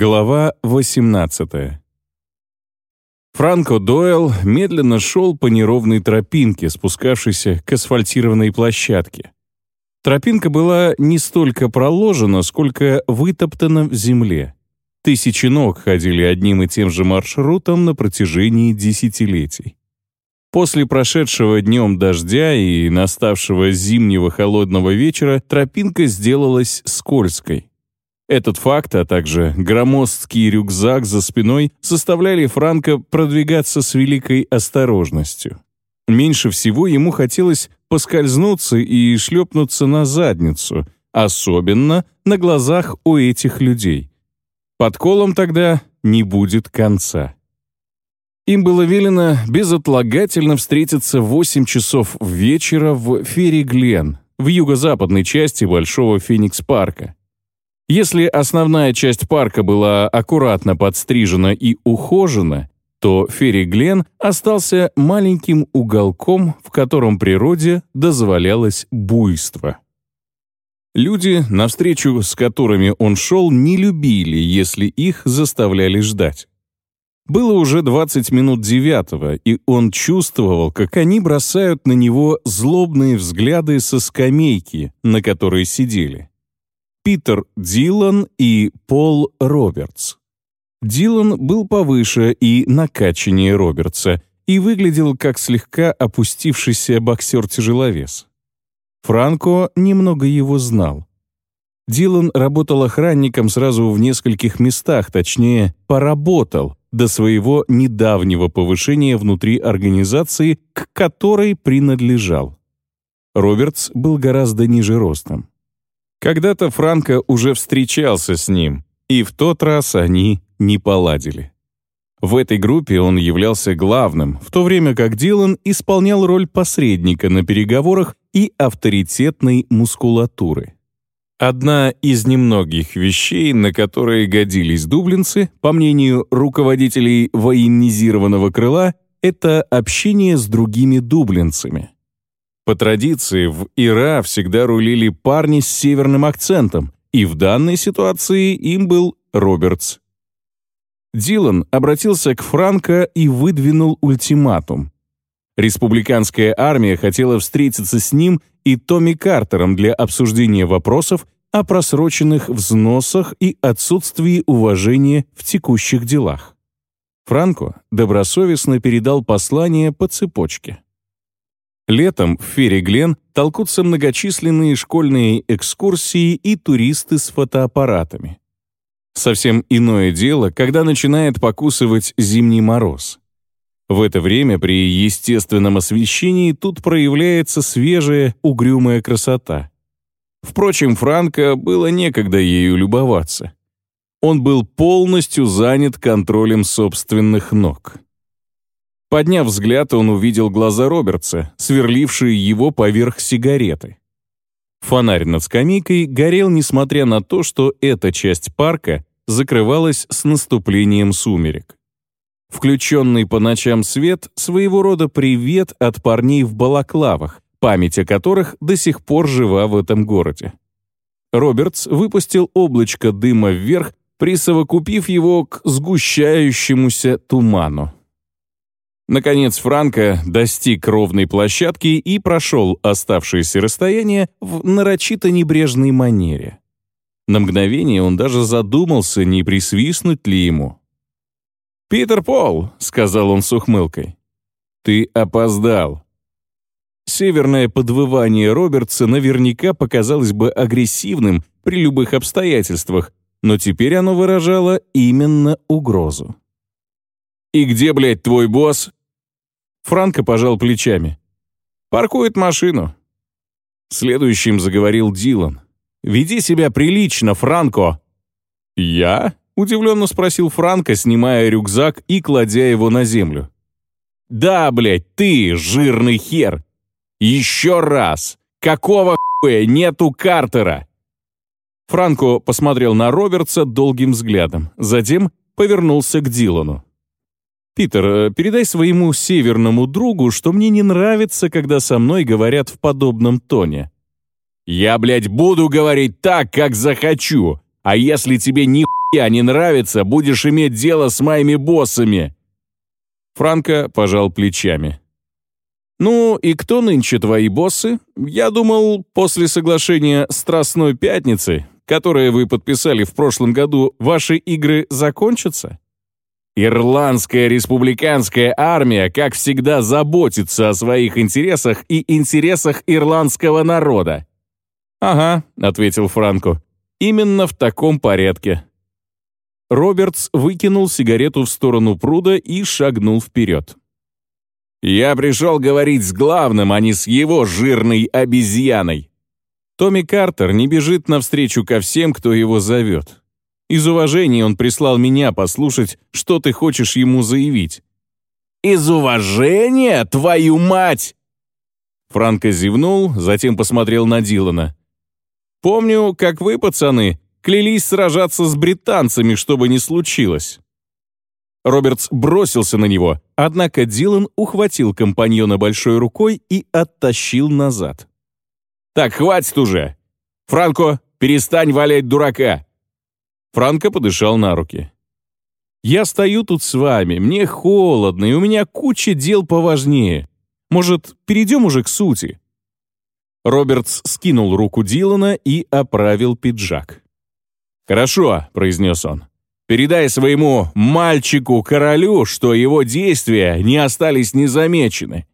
Глава 18 Франко Дойл медленно шел по неровной тропинке, спускавшейся к асфальтированной площадке. Тропинка была не столько проложена, сколько вытоптана в земле. Тысячи ног ходили одним и тем же маршрутом на протяжении десятилетий. После прошедшего днем дождя и наставшего зимнего холодного вечера тропинка сделалась скользкой. Этот факт, а также громоздкий рюкзак за спиной заставляли Франка продвигаться с великой осторожностью. Меньше всего ему хотелось поскользнуться и шлепнуться на задницу, особенно на глазах у этих людей. Под колом тогда не будет конца. Им было велено безотлагательно встретиться в 8 часов вечера в Ферри-Глен, в юго-западной части Большого Феникс-парка. Если основная часть парка была аккуратно подстрижена и ухожена, то Ферри-Глен остался маленьким уголком, в котором природе дозволялось буйство. Люди, навстречу с которыми он шел, не любили, если их заставляли ждать. Было уже 20 минут девятого, и он чувствовал, как они бросают на него злобные взгляды со скамейки, на которой сидели. Питер Дилан и Пол Робертс. Дилан был повыше и накачаннее Робертса и выглядел как слегка опустившийся боксер-тяжеловес. Франко немного его знал. Дилан работал охранником сразу в нескольких местах, точнее, поработал, до своего недавнего повышения внутри организации, к которой принадлежал. Робертс был гораздо ниже ростом. Когда-то Франко уже встречался с ним, и в тот раз они не поладили. В этой группе он являлся главным, в то время как Дилан исполнял роль посредника на переговорах и авторитетной мускулатуры. Одна из немногих вещей, на которые годились дублинцы, по мнению руководителей военизированного крыла, это общение с другими дублинцами. По традиции, в Ира всегда рулили парни с северным акцентом, и в данной ситуации им был Робертс. Дилан обратился к Франко и выдвинул ультиматум. Республиканская армия хотела встретиться с ним и Томми Картером для обсуждения вопросов о просроченных взносах и отсутствии уважения в текущих делах. Франко добросовестно передал послание по цепочке. Летом в Ферри Глен толкутся многочисленные школьные экскурсии и туристы с фотоаппаратами. Совсем иное дело, когда начинает покусывать зимний мороз. В это время при естественном освещении тут проявляется свежая, угрюмая красота. Впрочем, Франко было некогда ею любоваться. Он был полностью занят контролем собственных ног. Подняв взгляд, он увидел глаза Робертса, сверлившие его поверх сигареты. Фонарь над скамейкой горел, несмотря на то, что эта часть парка закрывалась с наступлением сумерек. Включенный по ночам свет — своего рода привет от парней в балаклавах, память о которых до сих пор жива в этом городе. Робертс выпустил облачко дыма вверх, присовокупив его к сгущающемуся туману. Наконец Франко достиг ровной площадки и прошел оставшееся расстояние в нарочито небрежной манере. На мгновение он даже задумался, не присвистнуть ли ему. «Питер Пол», — сказал он с ухмылкой, — «ты опоздал». Северное подвывание Робертса наверняка показалось бы агрессивным при любых обстоятельствах, но теперь оно выражало именно угрозу. «И где, блядь, твой босс?» Франко пожал плечами. «Паркует машину». Следующим заговорил Дилан. «Веди себя прилично, Франко». «Я?» — удивленно спросил Франко, снимая рюкзак и кладя его на землю. «Да, блядь, ты, жирный хер! Еще раз! Какого хуя нету Картера?» Франко посмотрел на Робертса долгим взглядом, затем повернулся к Дилану. «Питер, э, передай своему северному другу, что мне не нравится, когда со мной говорят в подобном тоне». «Я, блядь, буду говорить так, как захочу, а если тебе ни нихуя не нравится, будешь иметь дело с моими боссами!» Франко пожал плечами. «Ну и кто нынче твои боссы? Я думал, после соглашения «Страстной пятницы», которое вы подписали в прошлом году, ваши игры закончатся?» Ирландская республиканская армия, как всегда, заботится о своих интересах и интересах ирландского народа. «Ага», — ответил Франко, — «именно в таком порядке». Робертс выкинул сигарету в сторону пруда и шагнул вперед. «Я пришел говорить с главным, а не с его жирной обезьяной». Томми Картер не бежит навстречу ко всем, кто его зовет. Из уважения он прислал меня послушать, что ты хочешь ему заявить. «Из уважения, твою мать!» Франко зевнул, затем посмотрел на Дилана. «Помню, как вы, пацаны, клялись сражаться с британцами, чтобы не случилось». Робертс бросился на него, однако Дилан ухватил компаньона большой рукой и оттащил назад. «Так, хватит уже! Франко, перестань валять дурака! Франко подышал на руки. «Я стою тут с вами, мне холодно, и у меня куча дел поважнее. Может, перейдем уже к сути?» Робертс скинул руку Дилана и оправил пиджак. «Хорошо», — произнес он. «Передай своему мальчику-королю, что его действия не остались незамечены.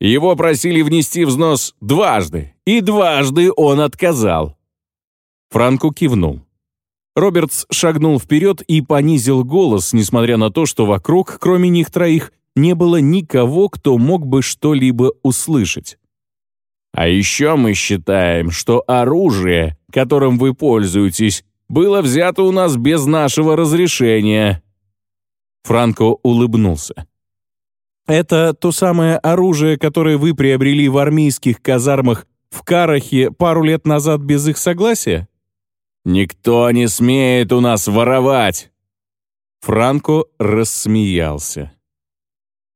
Его просили внести взнос дважды, и дважды он отказал». Франку кивнул. Робертс шагнул вперед и понизил голос, несмотря на то, что вокруг, кроме них троих, не было никого, кто мог бы что-либо услышать. «А еще мы считаем, что оружие, которым вы пользуетесь, было взято у нас без нашего разрешения». Франко улыбнулся. «Это то самое оружие, которое вы приобрели в армейских казармах в Карахе пару лет назад без их согласия?» «Никто не смеет у нас воровать!» Франко рассмеялся.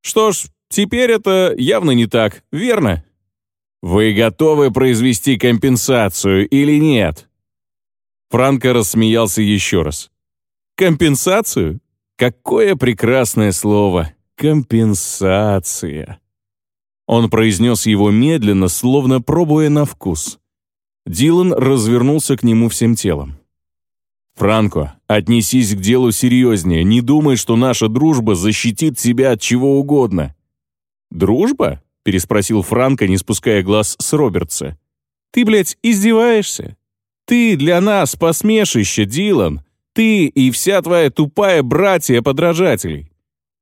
«Что ж, теперь это явно не так, верно? Вы готовы произвести компенсацию или нет?» Франко рассмеялся еще раз. «Компенсацию? Какое прекрасное слово! Компенсация!» Он произнес его медленно, словно пробуя на вкус. Дилан развернулся к нему всем телом. «Франко, отнесись к делу серьезнее. Не думай, что наша дружба защитит тебя от чего угодно». «Дружба?» — переспросил Франко, не спуская глаз с Робертса. «Ты, блядь, издеваешься? Ты для нас посмешище, Дилан. Ты и вся твоя тупая братья подражателей.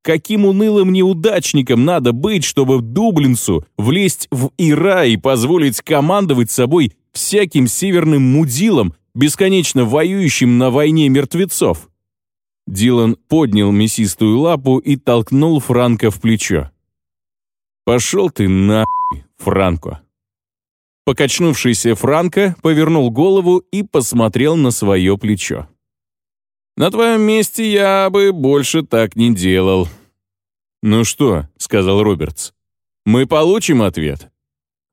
Каким унылым неудачником надо быть, чтобы в Дублинцу влезть в Ира и позволить командовать собой всяким северным мудилом, бесконечно воюющим на войне мертвецов. Дилан поднял мясистую лапу и толкнул Франко в плечо. «Пошел ты нахуй, Франко!» Покачнувшийся Франко повернул голову и посмотрел на свое плечо. «На твоем месте я бы больше так не делал». «Ну что?» — сказал Робертс. «Мы получим ответ?»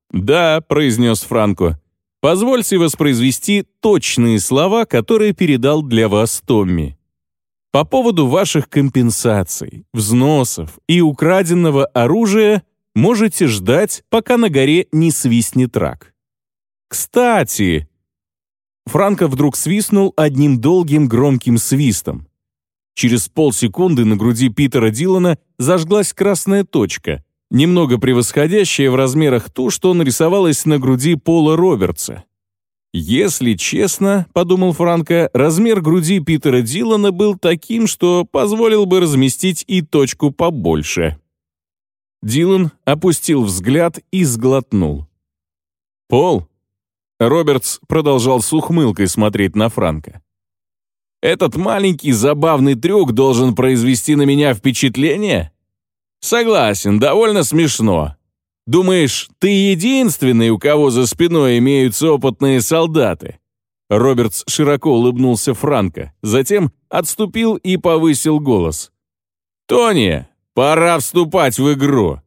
«Да», — произнес Франко. Позвольте воспроизвести точные слова, которые передал для вас Томми. По поводу ваших компенсаций, взносов и украденного оружия можете ждать, пока на горе не свистнет рак. Кстати, Франко вдруг свистнул одним долгим громким свистом. Через полсекунды на груди Питера Дилана зажглась красная точка, немного превосходящая в размерах ту, что нарисовалась на груди Пола Робертса. Если честно, подумал Франко, размер груди Питера Дилана был таким, что позволил бы разместить и точку побольше. Дилан опустил взгляд и сглотнул. «Пол?» Робертс продолжал с ухмылкой смотреть на Франка. «Этот маленький забавный трюк должен произвести на меня впечатление?» Согласен, довольно смешно. Думаешь, ты единственный, у кого за спиной имеются опытные солдаты?» Робертс широко улыбнулся Франко, затем отступил и повысил голос. «Тони, пора вступать в игру!»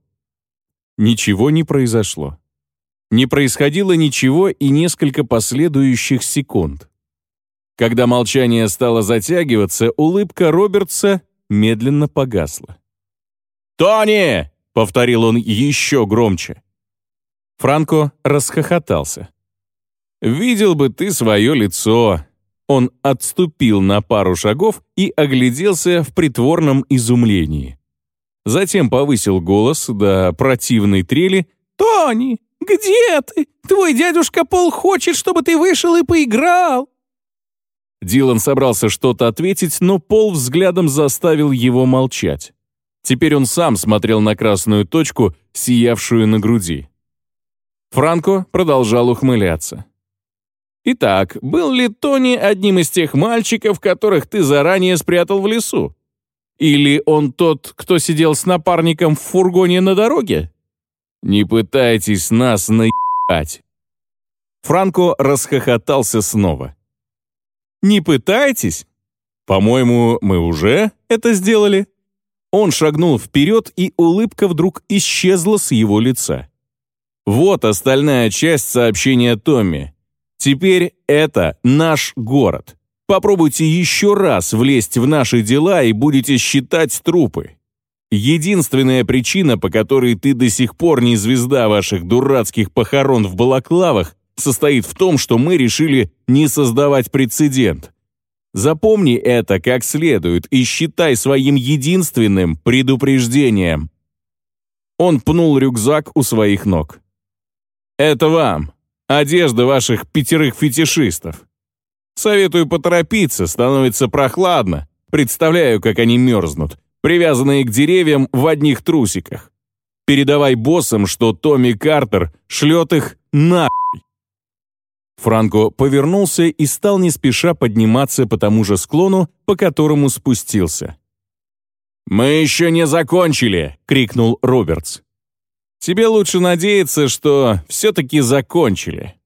Ничего не произошло. Не происходило ничего и несколько последующих секунд. Когда молчание стало затягиваться, улыбка Робертса медленно погасла. «Тони!» — повторил он еще громче. Франко расхохотался. «Видел бы ты свое лицо!» Он отступил на пару шагов и огляделся в притворном изумлении. Затем повысил голос до противной трели. «Тони, где ты? Твой дядюшка Пол хочет, чтобы ты вышел и поиграл!» Дилан собрался что-то ответить, но Пол взглядом заставил его молчать. Теперь он сам смотрел на красную точку, сиявшую на груди. Франко продолжал ухмыляться. «Итак, был ли Тони одним из тех мальчиков, которых ты заранее спрятал в лесу? Или он тот, кто сидел с напарником в фургоне на дороге? Не пытайтесь нас наебать!» Франко расхохотался снова. «Не пытайтесь? По-моему, мы уже это сделали». Он шагнул вперед, и улыбка вдруг исчезла с его лица. Вот остальная часть сообщения Томми. Теперь это наш город. Попробуйте еще раз влезть в наши дела и будете считать трупы. Единственная причина, по которой ты до сих пор не звезда ваших дурацких похорон в балаклавах, состоит в том, что мы решили не создавать прецедент. Запомни это как следует и считай своим единственным предупреждением. Он пнул рюкзак у своих ног. Это вам. Одежда ваших пятерых фетишистов. Советую поторопиться, становится прохладно. Представляю, как они мерзнут, привязанные к деревьям в одних трусиках. Передавай боссам, что Томми Картер шлет их на Франко повернулся и стал не спеша подниматься по тому же склону, по которому спустился. «Мы еще не закончили!» — крикнул Робертс. «Тебе лучше надеяться, что все-таки закончили»,